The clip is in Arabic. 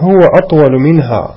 هو أطول منها.